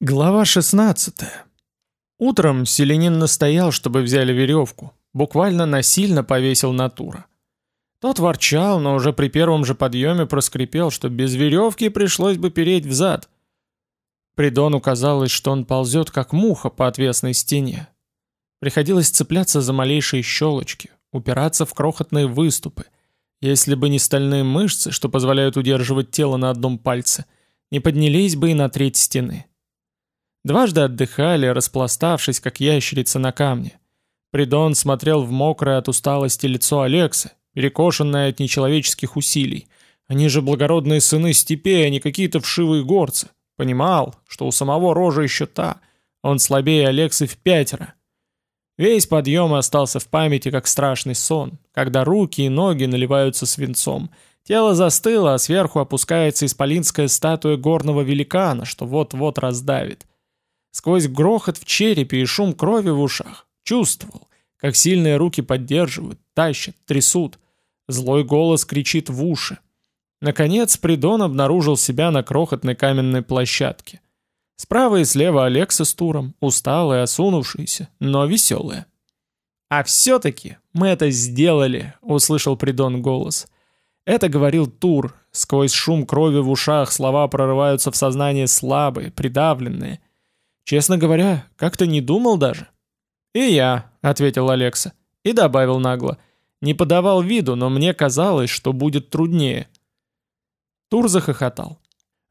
Глава 16. Утром селенин настоял, чтобы взяли веревку, буквально насильно повесил на Тура. Тот ворчал, но уже при первом же подъеме проскрипел, что без веревки пришлось бы переть взад. Придону казалось, что он ползет, как муха по отвесной стене. Приходилось цепляться за малейшие щелочки, упираться в крохотные выступы. Если бы не стальные мышцы, что позволяют удерживать тело на одном пальце, не поднялись бы и на треть стены. Дважды отдыхали, распластавшись, как ящерица на камне. Придон смотрел в мокрое от усталости лицо Алекса, перекошенное от нечеловеческих усилий. Они же благородные сыны степей, а не какие-то вшивые горцы. Понимал, что у самого рожа еще та. Он слабее Алекса в пятеро. Весь подъем остался в памяти, как страшный сон, когда руки и ноги наливаются свинцом. Тело застыло, а сверху опускается исполинская статуя горного великана, что вот-вот раздавит. Сквозь грохот в черепе и шум крови в ушах чувствовал, как сильные руки поддерживают, тащат, трясут. Злой голос кричит в уши. Наконец Придон обнаружил себя на крохотной каменной площадке. Справа и слева Алекса с Туром, усталые, осунувшиеся, но веселые. «А все-таки мы это сделали», — услышал Придон голос. Это говорил Тур. Сквозь шум крови в ушах слова прорываются в сознание слабые, придавленные. Честно говоря, как-то не думал даже. «И я», — ответил Алекса, и добавил нагло. «Не подавал виду, но мне казалось, что будет труднее». Тур захохотал.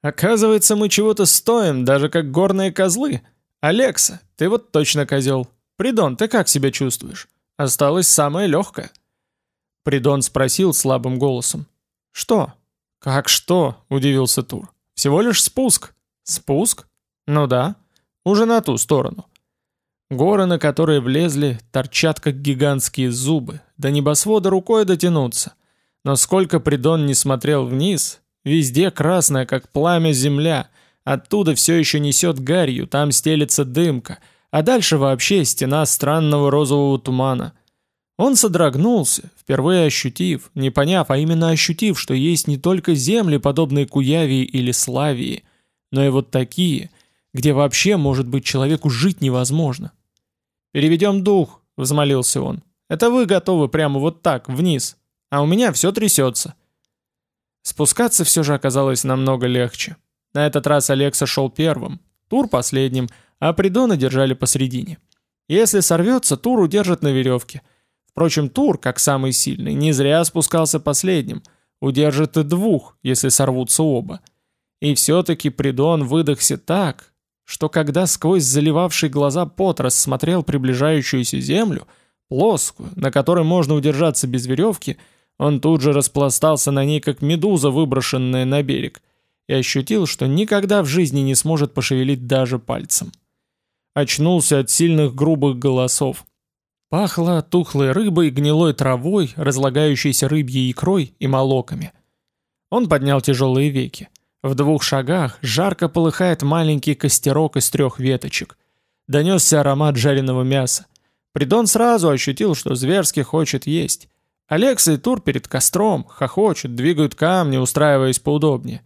«Оказывается, мы чего-то стоим, даже как горные козлы. Алекса, ты вот точно козел. Придон, ты как себя чувствуешь? Осталось самое легкое». Придон спросил слабым голосом. «Что?» «Как что?» — удивился Тур. «Всего лишь спуск». «Спуск? Ну да». Уже на ту сторону. Горы, на которые влезли, торчат как гигантские зубы, до небосвода рукой дотянуться. Но сколько Придон не смотрел вниз, везде красная, как пламя земля, оттуда все еще несет гарью, там стелется дымка, а дальше вообще стена странного розового тумана. Он содрогнулся, впервые ощутив, не поняв, а именно ощутив, что есть не только земли, подобные Куявии или Славии, но и вот такие, где вообще, может быть, человеку жить невозможно. «Переведем дух», — взмолился он. «Это вы готовы прямо вот так, вниз, а у меня все трясется». Спускаться все же оказалось намного легче. На этот раз Алекса шел первым, Тур последним, а Придона держали посредине. Если сорвется, Тур удержит на веревке. Впрочем, Тур, как самый сильный, не зря спускался последним, удержит и двух, если сорвутся оба. И все-таки Придон выдохся так, что когда сквозь заливавший глаза пот рассмотрел приближающуюся землю, плоскую, на которой можно удержаться без веревки, он тут же распластался на ней, как медуза, выброшенная на берег, и ощутил, что никогда в жизни не сможет пошевелить даже пальцем. Очнулся от сильных грубых голосов. Пахло тухлой рыбой, гнилой травой, разлагающейся рыбьей икрой и молоками. Он поднял тяжелые веки. В двух шагах жарко полыхает маленький костерок из трех веточек. Донесся аромат жареного мяса. Придон сразу ощутил, что зверски хочет есть. Алекса и Тур перед костром, хохочут, двигают камни, устраиваясь поудобнее.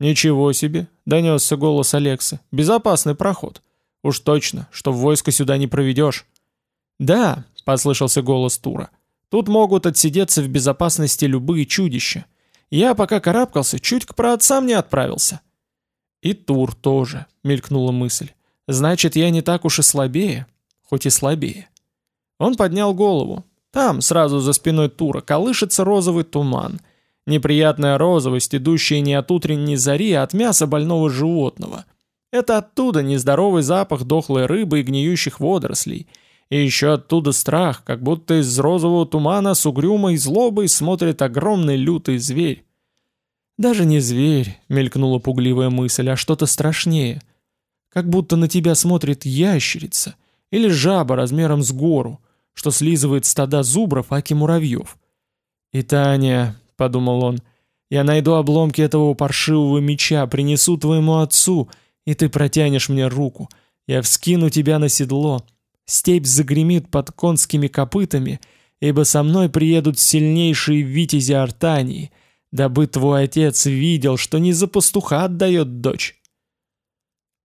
«Ничего себе!» — донесся голос Алекса. «Безопасный проход. Уж точно, что в войско сюда не проведешь». «Да», — послышался голос Тура. «Тут могут отсидеться в безопасности любые чудища. Я пока карабкался, чуть к праотцам не отправился. И Тур тоже, мелькнула мысль. Значит, я не так уж и слабее, хоть и слабее. Он поднял голову. Там, сразу за спиной Тура, колышется розовый туман. Неприятная розовость, идущая не от утренней зари, а от мяса больного животного. Это оттуда нездоровый запах дохлой рыбы и гниющих водорослей – и еще оттуда страх, как будто из розового тумана с угрюмой злобой смотрит огромный лютый зверь. «Даже не зверь», — мелькнула пугливая мысль, — «а что-то страшнее. Как будто на тебя смотрит ящерица или жаба размером с гору, что слизывает стада зубров, аки муравьев». «И Таня», — подумал он, — «я найду обломки этого паршивого меча, принесу твоему отцу, и ты протянешь мне руку. Я вскину тебя на седло, Степь загремит под конскими копытами, ибо со мной приедут сильнейшие витязи Артании, дабы твой отец видел, что не за пастуха отдает дочь.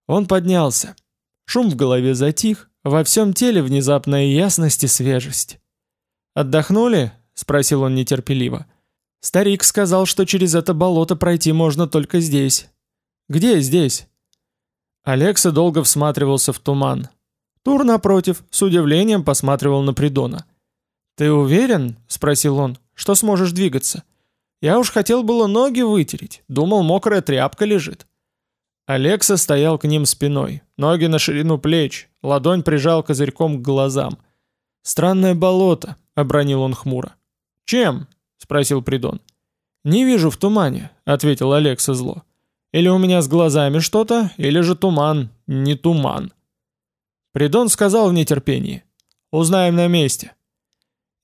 Он поднялся. Шум в голове затих, во всем теле внезапная ясность и свежесть. «Отдохнули?» — спросил он нетерпеливо. «Старик сказал, что через это болото пройти можно только здесь». «Где здесь?» Алекса долго всматривался в туман. Тур, напротив, с удивлением посматривал на Придона. «Ты уверен?» — спросил он, — «что сможешь двигаться?» «Я уж хотел было ноги вытереть, думал, мокрая тряпка лежит». Алекса стоял к ним спиной, ноги на ширину плеч, ладонь прижал козырьком к глазам. «Странное болото», — обронил он хмуро. «Чем?» — спросил Придон. «Не вижу в тумане», — ответил Алекса зло. «Или у меня с глазами что-то, или же туман, не туман». Придон сказал в нетерпении. «Узнаем на месте».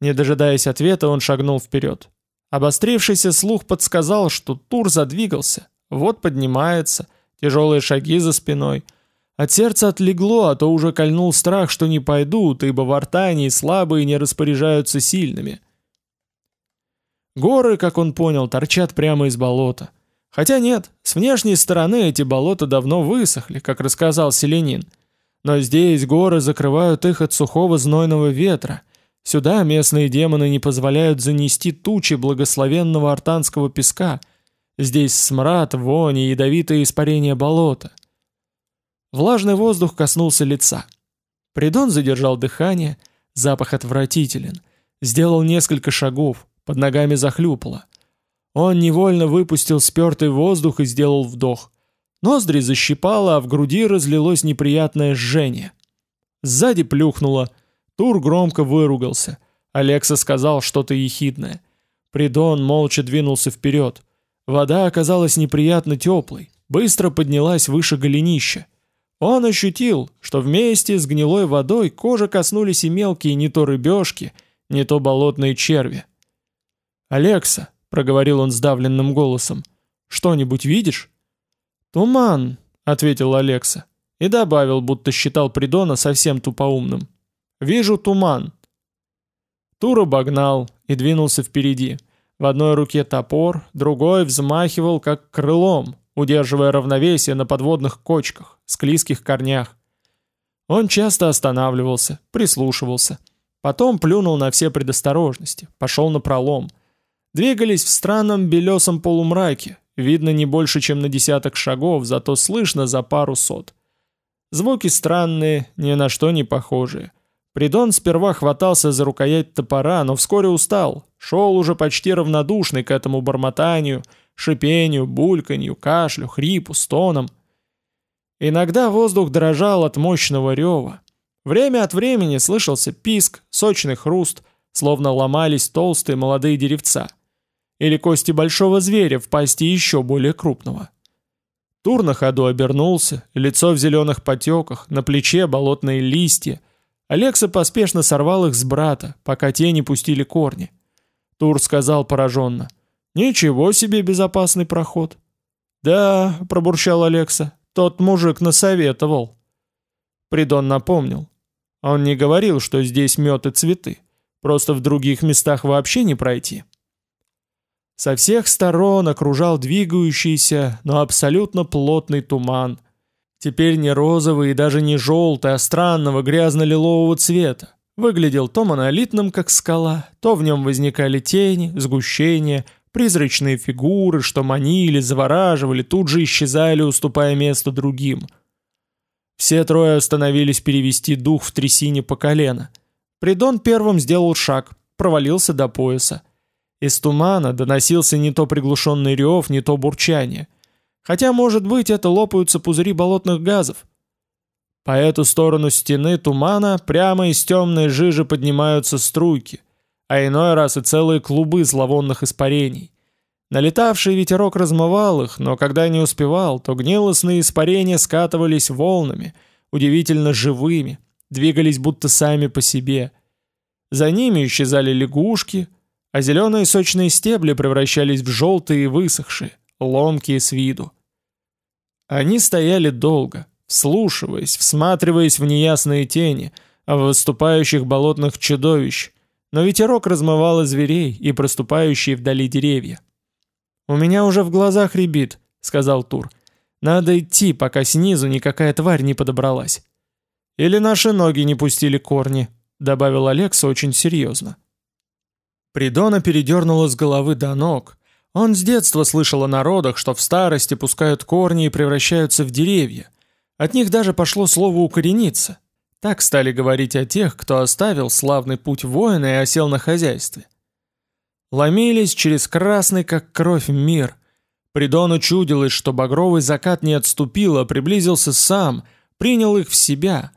Не дожидаясь ответа, он шагнул вперед. Обострившийся слух подсказал, что Тур задвигался. Вот поднимается, тяжелые шаги за спиной. От сердца отлегло, а то уже кольнул страх, что не пойдут, ибо в Артании слабые не распоряжаются сильными. Горы, как он понял, торчат прямо из болота. Хотя нет, с внешней стороны эти болота давно высохли, как рассказал Селенин. Но здесь горы закрывают их от сухого знойного ветра. Сюда местные демоны не позволяют занести тучи благословенного артанского песка. Здесь смрад, вонь и ядовитое испарение болота. Влажный воздух коснулся лица. Придон задержал дыхание, запах отвратителен. Сделал несколько шагов, под ногами захлюпало. Он невольно выпустил спертый воздух и сделал вдох. Ноздри защипало, а в груди разлилось неприятное жжение. Сзади плюхнуло. Тур громко выругался. Алекса сказал что-то ехидное. Придон молча двинулся вперед. Вода оказалась неприятно теплой, быстро поднялась выше голенища. Он ощутил, что вместе с гнилой водой кожи коснулись и мелкие не то рыбешки, не то болотные черви. «Алекса», — проговорил он сдавленным голосом, — «что-нибудь видишь?» «Туман», — ответил Алекса. И добавил, будто считал Придона совсем тупоумным. «Вижу туман». Тур обогнал и двинулся впереди. В одной руке топор, другой взмахивал, как крылом, удерживая равновесие на подводных кочках, склизких корнях. Он часто останавливался, прислушивался. Потом плюнул на все предосторожности, пошел на пролом. Двигались в странном белесом полумраке, Видно не больше, чем на десяток шагов, зато слышно за пару сот. Звуки странные, ни на что не похожие. Придон сперва хватался за рукоять топора, но вскоре устал. Шел уже почти равнодушный к этому бормотанию, шипению, бульканью, кашлю, хрипу, стонам. Иногда воздух дрожал от мощного рева. Время от времени слышался писк, сочный хруст, словно ломались толстые молодые деревца — или кости большого зверя в пасти еще более крупного. Тур на ходу обернулся, лицо в зеленых потеках, на плече болотные листья. Алекса поспешно сорвал их с брата, пока те не пустили корни. Тур сказал пораженно, «Ничего себе безопасный проход». «Да», — пробурчал Алекса, — «тот мужик насоветовал». Придон напомнил. Он не говорил, что здесь мед и цветы. Просто в других местах вообще не пройти. Со всех сторон окружал двигающийся, но абсолютно плотный туман. Теперь не розовый и даже не желтый, а странного грязно-лилового цвета. Выглядел то монолитным, как скала, то в нем возникали тени, сгущения, призрачные фигуры, что манили, завораживали, тут же исчезали, уступая место другим. Все трое остановились перевести дух в трясине по колено. Придон первым сделал шаг, провалился до пояса. Из тумана доносился не то приглушенный рев, не то бурчание. Хотя, может быть, это лопаются пузыри болотных газов. По эту сторону стены тумана прямо из темной жижи поднимаются струйки, а иной раз и целые клубы зловонных испарений. Налетавший ветерок размывал их, но когда не успевал, то гнилостные испарения скатывались волнами, удивительно живыми, двигались будто сами по себе. За ними исчезали лягушки, а зеленые сочные стебли превращались в желтые и высохшие, ломкие с виду. Они стояли долго, вслушиваясь, всматриваясь в неясные тени, в выступающих болотных чудовищ, но ветерок размывал зверей и проступающие вдали деревья. «У меня уже в глазах рябит», — сказал Тур. Надо идти, пока снизу никакая тварь не подобралась. Или наши ноги не пустили корни, добавил Алекса очень серьезно. Придона передернула с головы до ног. Он с детства слышал о народах, что в старости пускают корни и превращаются в деревья. От них даже пошло слово «укорениться». Так стали говорить о тех, кто оставил славный путь воина и осел на хозяйстве. Ломились через красный, как кровь, мир. Придону чудилось, что багровый закат не отступил, а приблизился сам, принял их в себя.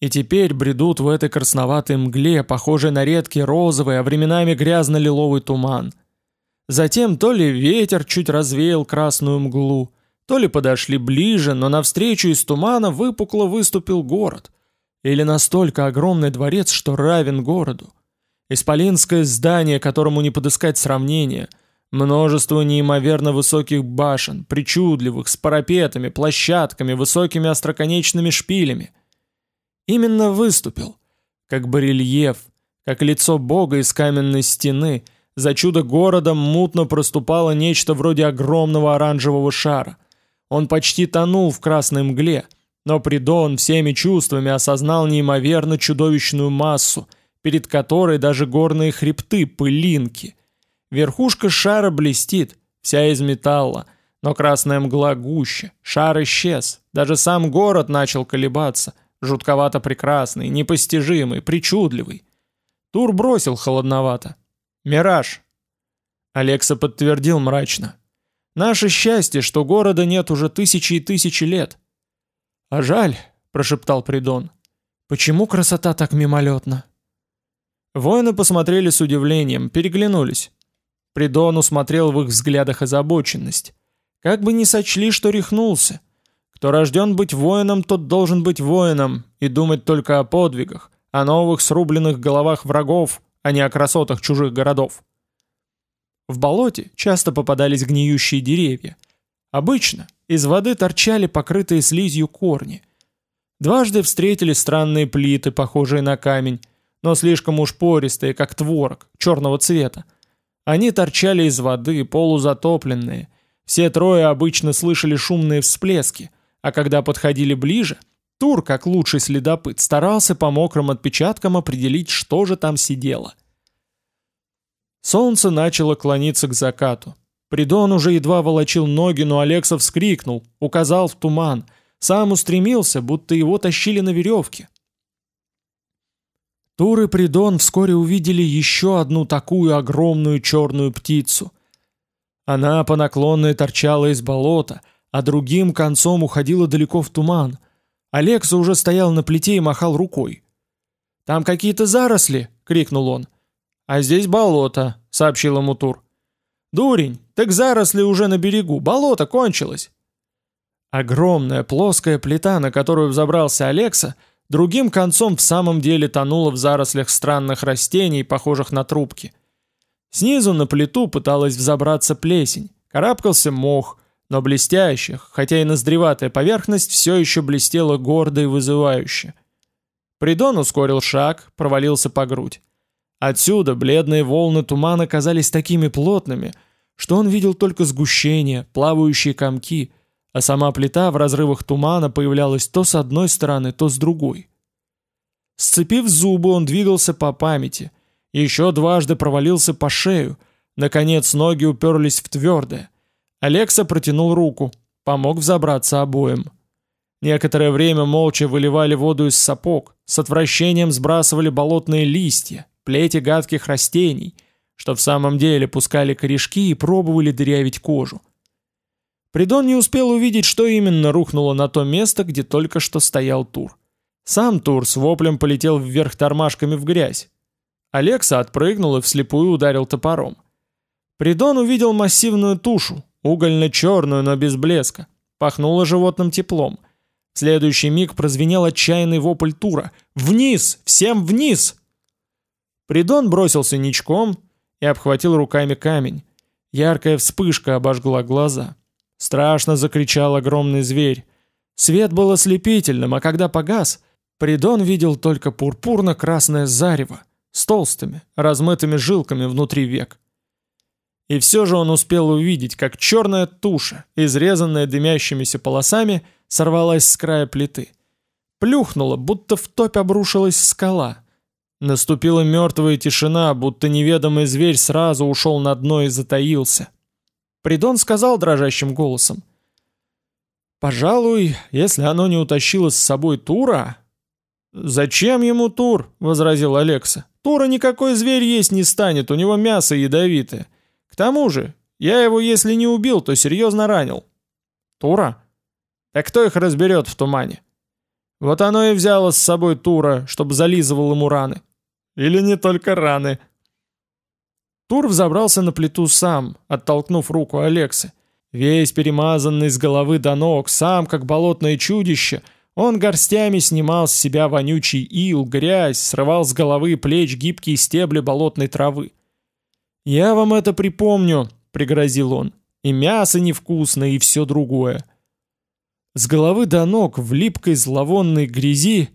И теперь бредут в этой красноватой мгле, похожей на редкий розовый, а временами грязно-лиловый туман. Затем то ли ветер чуть развеял красную мглу, то ли подошли ближе, но навстречу из тумана выпукло выступил город — или настолько огромный дворец, что равен городу. Исполинское здание, которому не подыскать сравнения. Множество неимоверно высоких башен, причудливых, с парапетами, площадками, высокими остроконечными шпилями. Именно выступил, как барельеф, как лицо бога из каменной стены, за чудо городом мутно проступало нечто вроде огромного оранжевого шара. Он почти тонул в красной мгле — но Придон всеми чувствами осознал неимоверно чудовищную массу, перед которой даже горные хребты — пылинки. Верхушка шара блестит, вся из металла, но красная мгла гуще, шар исчез, даже сам город начал колебаться, жутковато прекрасный, непостижимый, причудливый. Тур бросил холодновато. «Мираж!» Алекса подтвердил мрачно. «Наше счастье, что города нет уже тысячи и тысячи лет. «А жаль», — прошептал Придон. «Почему красота так мимолетна?» Воины посмотрели с удивлением, переглянулись. Придон усмотрел в их взглядах озабоченность. Как бы ни сочли, что рехнулся. Кто рожден быть воином, тот должен быть воином и думать только о подвигах, о новых срубленных головах врагов, а не о красотах чужих городов. В болоте часто попадались гниющие деревья. Обычно из воды торчали покрытые слизью корни. Дважды встретили странные плиты, похожие на камень, но слишком уж пористые, как творог, черного цвета. Они торчали из воды, полузатопленные. Все трое обычно слышали шумные всплески, а когда подходили ближе, Тур, как лучший следопыт, старался по мокрым отпечаткам определить, что же там сидело. Солнце начало клониться к закату. Придон уже едва волочил ноги, но Алексов вскрикнул, указал в туман. Сам устремился, будто его тащили на веревке. Тур и Придон вскоре увидели еще одну такую огромную черную птицу. Она по наклонной торчала из болота, а другим концом уходила далеко в туман. Алекса уже стоял на плите и махал рукой. «Там какие-то заросли!» — крикнул он. «А здесь болото», — сообщил ему Тур. «Дурень, так заросли уже на берегу, болото кончилось!» Огромная плоская плита, на которую взобрался Алекса, другим концом в самом деле тонула в зарослях странных растений, похожих на трубки. Снизу на плиту пыталась взобраться плесень, карабкался мох, но блестящих, хотя и ноздреватая поверхность все еще блестела гордо и вызывающе. Придон ускорил шаг, провалился по грудь. Отсюда бледные волны тумана казались такими плотными, что он видел только сгущение, плавающие комки, а сама плита в разрывах тумана появлялась то с одной стороны, то с другой. Сцепив зубы, он двигался по памяти, еще дважды провалился по шею, наконец ноги уперлись в твердое. Алекса протянул руку, помог взобраться обоим. Некоторое время молча выливали воду из сапог, с отвращением сбрасывали болотные листья, плети гадких растений, что в самом деле пускали корешки и пробовали дырявить кожу. Придон не успел увидеть, что именно рухнуло на то место, где только что стоял Тур. Сам Тур с воплем полетел вверх тормашками в грязь. Алекса отпрыгнул и вслепую ударил топором. Придон увидел массивную тушу, угольно-черную, но без блеска. Пахнуло животным теплом. В следующий миг прозвенел отчаянный вопль Тура. «Вниз! Всем вниз!» Придон бросился ничком и обхватил руками камень. Яркая вспышка обожгла глаза. Страшно закричал огромный зверь. Свет был ослепительным, а когда погас, Придон видел только пурпурно-красное зарево с толстыми, размытыми жилками внутри век. И все же он успел увидеть, как черная туша, изрезанная дымящимися полосами, сорвалась с края плиты. Плюхнула, будто в топь обрушилась скала. Наступила мертвая тишина, будто неведомый зверь сразу ушел на дно и затаился. Придон сказал дрожащим голосом. «Пожалуй, если оно не утащило с собой Тура...» «Зачем ему Тур?» — возразил Алекса. «Тура никакой зверь есть не станет, у него мясо ядовитое. Тому же, я его если не убил, то серьезно ранил». «Тура? Так кто их разберет в тумане?» «Вот оно и взяло с собой Тура, чтобы зализывал ему раны». «Или не только раны?» Тур взобрался на плиту сам, оттолкнув руку Алексы. Весь перемазанный с головы до ног, сам как болотное чудище, он горстями снимал с себя вонючий ил, грязь, срывал с головы и плеч гибкие стебли болотной травы. «Я вам это припомню», — пригрозил он, — «и мясо невкусное, и все другое». С головы до ног в липкой зловонной грязи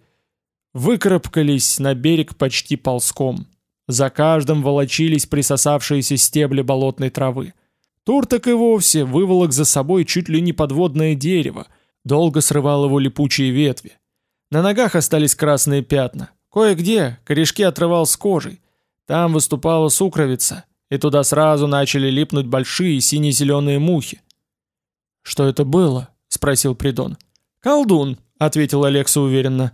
выкарабкались на берег почти ползком. За каждым волочились присосавшиеся стебли болотной травы. Тур так и вовсе выволок за собой чуть ли не подводное дерево, долго срывал его липучие ветви. На ногах остались красные пятна. Кое-где корешки отрывал с кожей. Там выступала сукровица, и туда сразу начали липнуть большие сине-зеленые мухи. «Что это было?» — спросил Придон. «Колдун», — ответил Алекса уверенно.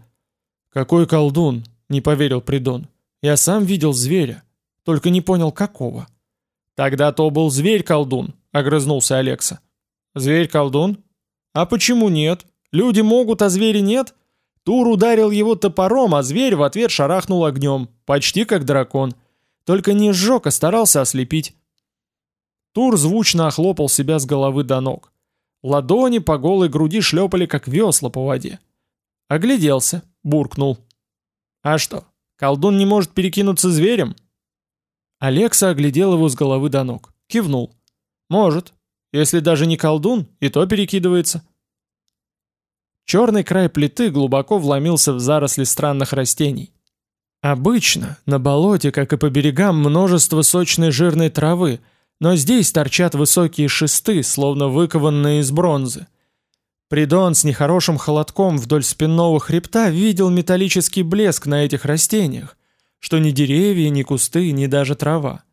«Какой колдун?» — не поверил Придон. Я сам видел зверя, только не понял какого. Тогда то был зверь-колдун, огрызнулся Алекса. Зверь-колдун? А почему нет? Люди могут, а звери нет? Тур ударил его топором, а зверь в ответ шарахнул огнем, почти как дракон. Только не сжег, а старался ослепить. Тур звучно охлопал себя с головы до ног. Ладони по голой груди шлепали, как весла по воде. Огляделся, буркнул. А что, Колдун не может перекинуться зверем?» Алекса оглядел его с головы до ног. Кивнул. «Может. Если даже не колдун, и то перекидывается». Черный край плиты глубоко вломился в заросли странных растений. Обычно на болоте, как и по берегам, множество сочной жирной травы, но здесь торчат высокие шесты, словно выкованные из бронзы. Придон с нехорошим холодком вдоль спинного хребта видел металлический блеск на этих растениях, что ни деревья, ни кусты, ни даже трава.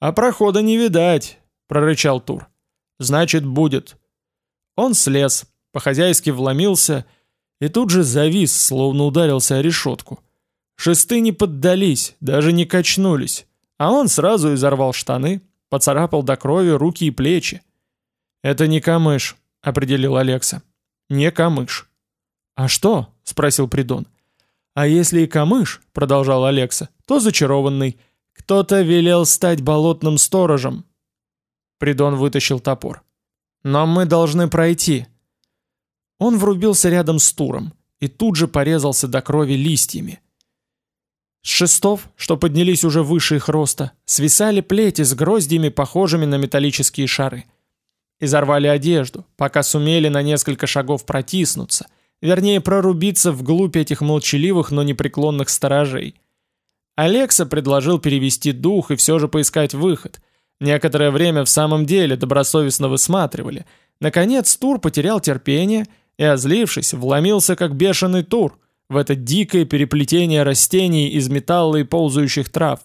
«А прохода не видать», — прорычал Тур. «Значит, будет». Он слез, по-хозяйски вломился и тут же завис, словно ударился о решетку. Шесты не поддались, даже не качнулись, а он сразу изорвал штаны, поцарапал до крови руки и плечи. «Это не камыш», — определил Алекса. «Не камыш». «А что?» — спросил Придон. «А если и камыш», — продолжал Алекса, — «то зачарованный. Кто-то велел стать болотным сторожем». Придон вытащил топор. «Но мы должны пройти». Он врубился рядом с Туром и тут же порезался до крови листьями. С шестов, что поднялись уже выше их роста, свисали плети с гроздьями, похожими на металлические шары — Изорвали одежду, пока сумели на несколько шагов протиснуться, вернее прорубиться вглубь этих молчаливых, но непреклонных сторожей. Алекса предложил перевести дух и все же поискать выход. Некоторое время в самом деле добросовестно высматривали. Наконец Тур потерял терпение и, озлившись, вломился как бешеный Тур в это дикое переплетение растений из металла и ползающих трав.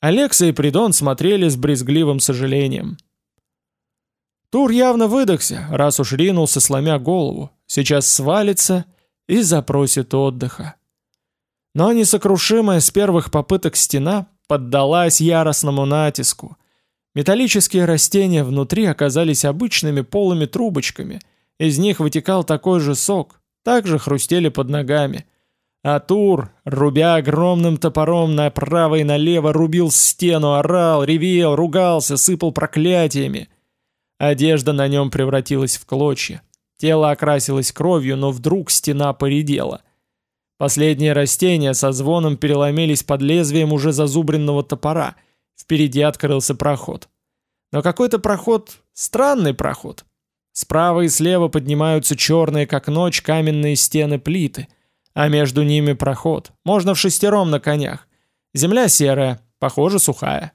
Алекса и Придон смотрели с брезгливым сожалением. Тур явно выдохся, раз уж ринулся, сломя голову. Сейчас свалится и запросит отдыха. Но несокрушимая с первых попыток стена поддалась яростному натиску. Металлические растения внутри оказались обычными полыми трубочками. Из них вытекал такой же сок, также хрустели под ногами. А Тур, рубя огромным топором направо и налево, рубил стену, орал, ревел, ругался, сыпал проклятиями. Одежда на нем превратилась в клочья. Тело окрасилось кровью, но вдруг стена поредела. Последние растения со звоном переломились под лезвием уже зазубренного топора. Впереди открылся проход. Но какой-то проход, странный проход. Справа и слева поднимаются черные, как ночь, каменные стены плиты, а между ними проход. Можно в шестером на конях. Земля серая, похоже, сухая.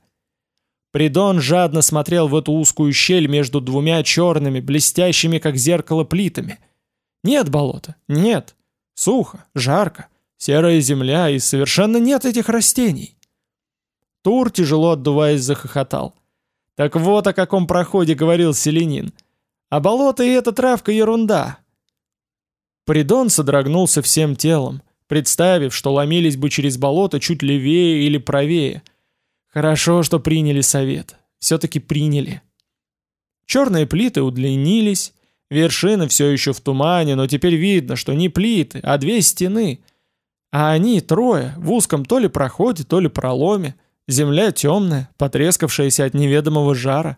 Придон жадно смотрел в эту узкую щель между двумя черными, блестящими как зеркало плитами. Нет болота, нет. Сухо, жарко, серая земля и совершенно нет этих растений. Тур, тяжело отдуваясь, захохотал. Так вот о каком проходе говорил Селенин. А болото и эта травка ерунда. Придон содрогнулся всем телом, представив, что ломились бы через болото чуть левее или правее. Хорошо, что приняли совет. Все-таки приняли. Черные плиты удлинились, вершины все еще в тумане, но теперь видно, что не плиты, а две стены. А они, трое, в узком то ли проходе, то ли проломе. Земля темная, потрескавшаяся от неведомого жара.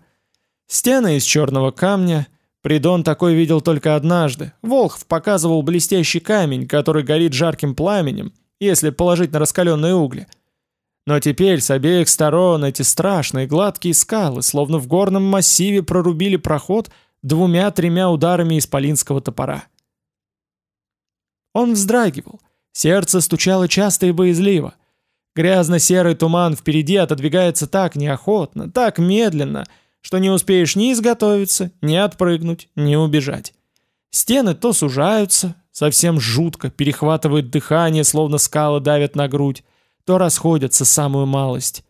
Стены из черного камня. Придон такой видел только однажды. Волхв показывал блестящий камень, который горит жарким пламенем, если положить на раскаленные угли. Но теперь с обеих сторон эти страшные гладкие скалы, словно в горном массиве прорубили проход двумя-тремя ударами исполинского топора. Он вздрагивал, сердце стучало часто и боязливо. Грязно-серый туман впереди отодвигается так неохотно, так медленно, что не успеешь ни изготовиться, ни отпрыгнуть, ни убежать. Стены то сужаются, совсем жутко, перехватывают дыхание, словно скалы давят на грудь, то расходятся самую малость.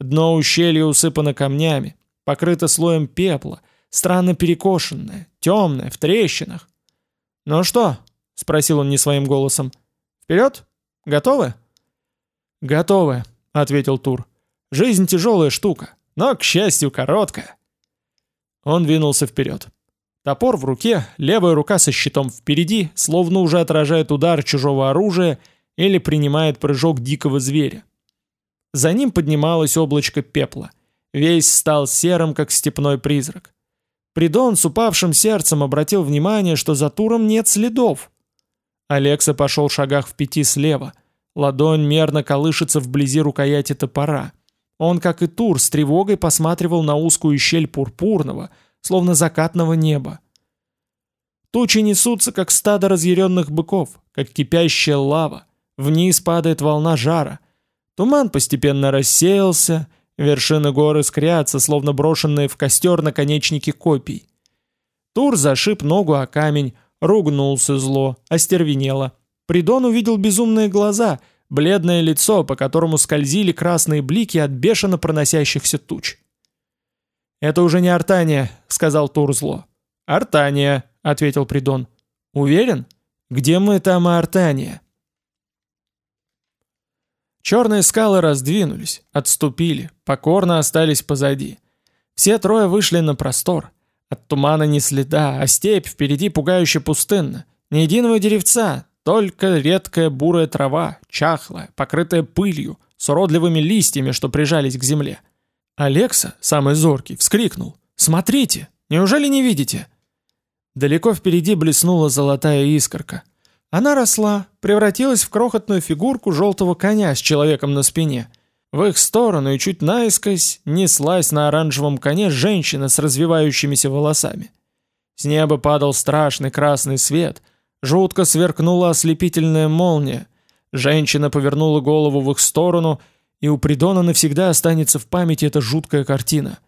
Дно ущелья усыпано камнями, покрыто слоем пепла, странно перекошенное, темное, в трещинах. «Ну что?» — спросил он не своим голосом. «Вперед? Готовы?» «Готовы», — ответил Тур. «Жизнь тяжелая штука, но, к счастью, короткая». Он двинулся вперед. Топор в руке, левая рука со щитом впереди, словно уже отражает удар чужого оружия или принимает прыжок дикого зверя. За ним поднималось облачко пепла. Весь стал серым, как степной призрак. Придон с упавшим сердцем обратил внимание, что за Туром нет следов. Алекса пошел шагах в пяти слева — Ладонь мерно колышется вблизи рукояти топора. Он, как и Тур, с тревогой посматривал на узкую щель пурпурного, словно закатного неба. Тучи несутся, как стадо разъяренных быков, как кипящая лава. Вниз падает волна жара. Туман постепенно рассеялся, вершины горы скрятся, словно брошенные в костер наконечники копий. Тур зашиб ногу о камень, ругнулся зло, остервенело. Придон увидел безумные глаза, бледное лицо, по которому скользили красные блики от бешено проносящихся туч. «Это уже не Артания», — сказал Тур зло. «Артания», — ответил Придон. «Уверен? Где мы там и Артания?» Черные скалы раздвинулись, отступили, покорно остались позади. Все трое вышли на простор. От тумана ни следа, а степь впереди пугающе пустынна. Ни единого деревца, только редкая бурая трава, чахлая, покрытая пылью, с уродливыми листьями, что прижались к земле. Алекса, самый зоркий, вскрикнул. «Смотрите! Неужели не видите?» Далеко впереди блеснула золотая искорка. Она росла, превратилась в крохотную фигурку желтого коня с человеком на спине. В их сторону и чуть наискось неслась на оранжевом коне женщина с развивающимися волосами. С неба падал страшный красный свет — Жутко сверкнула ослепительная молния. Женщина повернула голову в их сторону, и у Придона навсегда останется в памяти эта жуткая картина.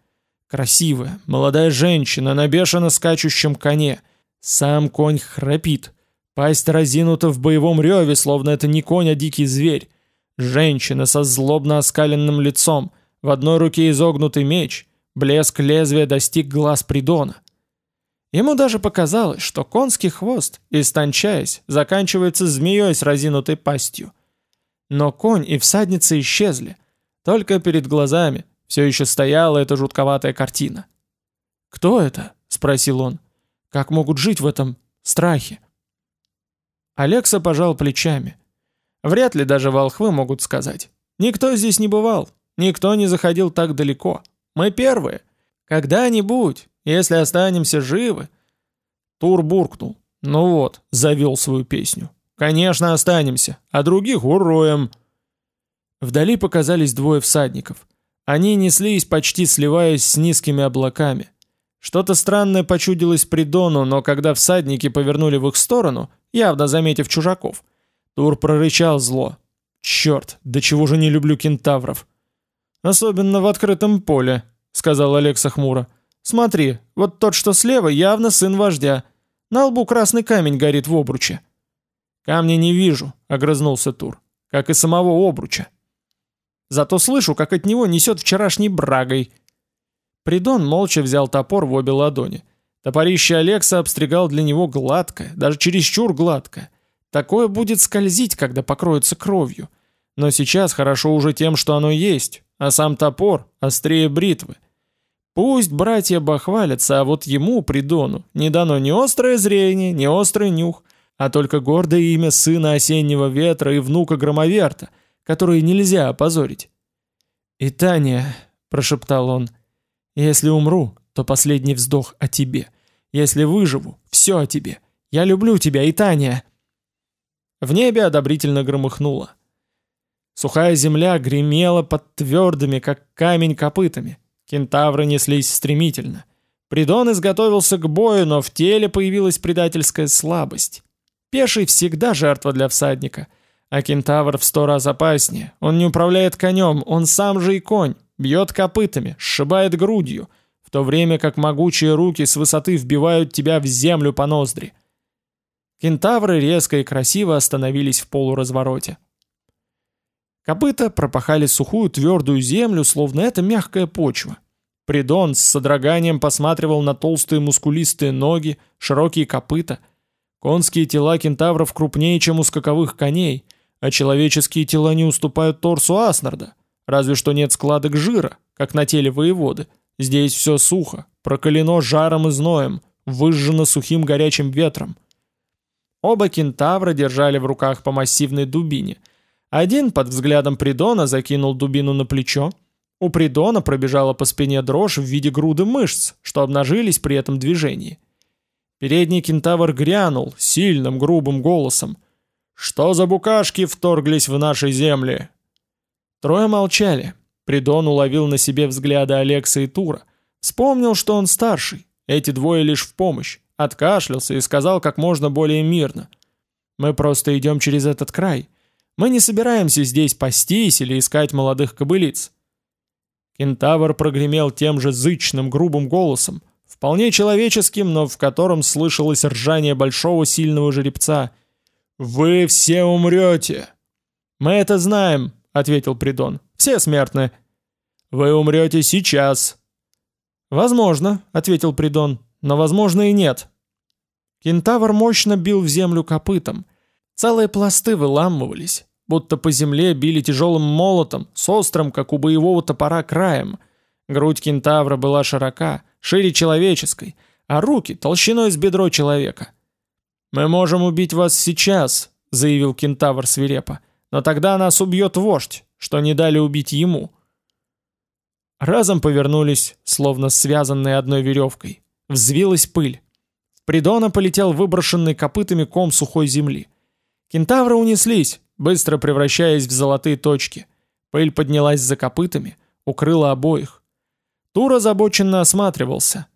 Красивая, молодая женщина на бешено скачущем коне. Сам конь храпит. Пасть разинута в боевом реве, словно это не конь, а дикий зверь. Женщина со злобно оскаленным лицом, в одной руке изогнутый меч, блеск лезвия достиг глаз Придона. Ему даже показалось, что конский хвост, истончаясь, заканчивается змеей с разинутой пастью. Но конь и всадница исчезли. Только перед глазами все еще стояла эта жутковатая картина. «Кто это?» — спросил он. «Как могут жить в этом страхе?» Алекса пожал плечами. Вряд ли даже волхвы могут сказать. Никто здесь не бывал, никто не заходил так далеко. Мы первые. Когда-нибудь, если останемся живы...» Тур буркнул. «Ну вот, завел свою песню. Конечно, останемся, а других уроем». Вдали показались двое всадников. Они неслись, почти сливаясь с низкими облаками. Что-то странное почудилось Придону, но когда всадники повернули в их сторону, явно заметив чужаков, Тур прорычал зло. «Черт, да чего же не люблю кентавров!» «Особенно в открытом поле», — сказал Алекса хмуро. «Смотри, вот тот, что слева, явно сын вождя. На лбу красный камень горит в обруче». «Камня не вижу», — огрызнулся Тур, — «как и самого обруча». «Зато слышу, как от него несет вчерашней брагой». Придон молча взял топор в обе ладони. Топорище Алекса обстригал для него гладко, даже чересчур гладко. Такое будет скользить, когда покроется кровью. Но сейчас хорошо уже тем, что оно есть, а сам топор острее бритвы. Пусть братья бахвалятся, а вот ему, Придону, не дано ни острое зрение, ни острый нюх, а только гордое имя сына осеннего ветра и внука громоверта, которые нельзя опозорить. «И Таня», — прошептал он, — «если умру, то последний вздох о тебе. Если выживу, все о тебе. Я люблю тебя, и Таня». В небе одобрительно громыхнуло. Сухая земля гремела под твердыми, как камень, копытами. Кентавры неслись стремительно. Придон изготовился к бою, но в теле появилась предательская слабость. Пеший всегда жертва для всадника, а кентавр в сто раз опаснее. Он не управляет конем, он сам же и конь, бьет копытами, сшибает грудью, в то время как могучие руки с высоты вбивают тебя в землю по ноздри. Кентавры резко и красиво остановились в полуразвороте. Копыта пропахали сухую твердую землю, словно это мягкая почва. Придон с содроганием посматривал на толстые мускулистые ноги, широкие копыта. Конские тела кентавров крупнее, чем у скаковых коней, а человеческие тела не уступают торсу Аснарда. Разве что нет складок жира, как на теле воеводы. Здесь все сухо, прокалено жаром и зноем, выжжено сухим горячим ветром. Оба кентавра держали в руках по массивной дубине – один под взглядом Придона закинул дубину на плечо. У Придона пробежала по спине дрожь в виде груды мышц, что обнажились при этом движении. Передний кентавр грянул сильным грубым голосом. «Что за букашки вторглись в наши земли?» Трое молчали. Придон уловил на себе взгляды Алекса и Тура. Вспомнил, что он старший. Эти двое лишь в помощь. Откашлялся и сказал как можно более мирно. «Мы просто идем через этот край. Мы не собираемся здесь пастись или искать молодых кобылиц». Кентавр прогремел тем же зычным грубым голосом, вполне человеческим, но в котором слышалось ржание большого сильного жеребца. «Вы все умрете!» «Мы это знаем», — ответил Придон. «Все смертны». «Вы умрете сейчас». «Возможно», — ответил Придон, — «но возможно и нет». Кентавр мощно бил в землю копытом, Целые пласты выламывались, будто по земле били тяжелым молотом, с острым, как у боевого топора, краем. Грудь кентавра была широка, шире человеческой, а руки толщиной с бедро человека. «Мы можем убить вас сейчас», — заявил кентавр свирепо, «но тогда нас убьет вождь, что не дали убить ему». Разом повернулись, словно связанные одной веревкой. Взвилась пыль. В придона полетел выброшенный копытами ком сухой земли. Кентавры унеслись, быстро превращаясь в золотые точки. Пыль поднялась за копытами, укрыла обоих. Тур озабоченно осматривался.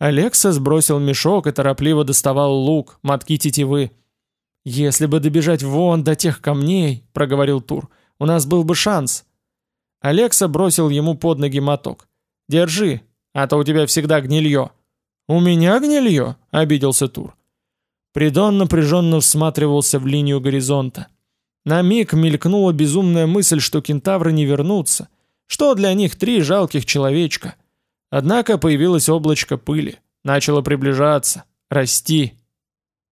Алекса сбросил мешок и торопливо доставал лук, мотки тетивы. «Если бы добежать вон до тех камней», — проговорил Тур, — «у нас был бы шанс». Алекса бросил ему под ноги моток. «Держи, а то у тебя всегда гнилье». «У меня гнилье?» — обиделся Тур. Придон напряженно всматривался в линию горизонта. На миг мелькнула безумная мысль, что кентавры не вернутся. Что для них три жалких человечка? Однако появилось облачко пыли. Начало приближаться, расти.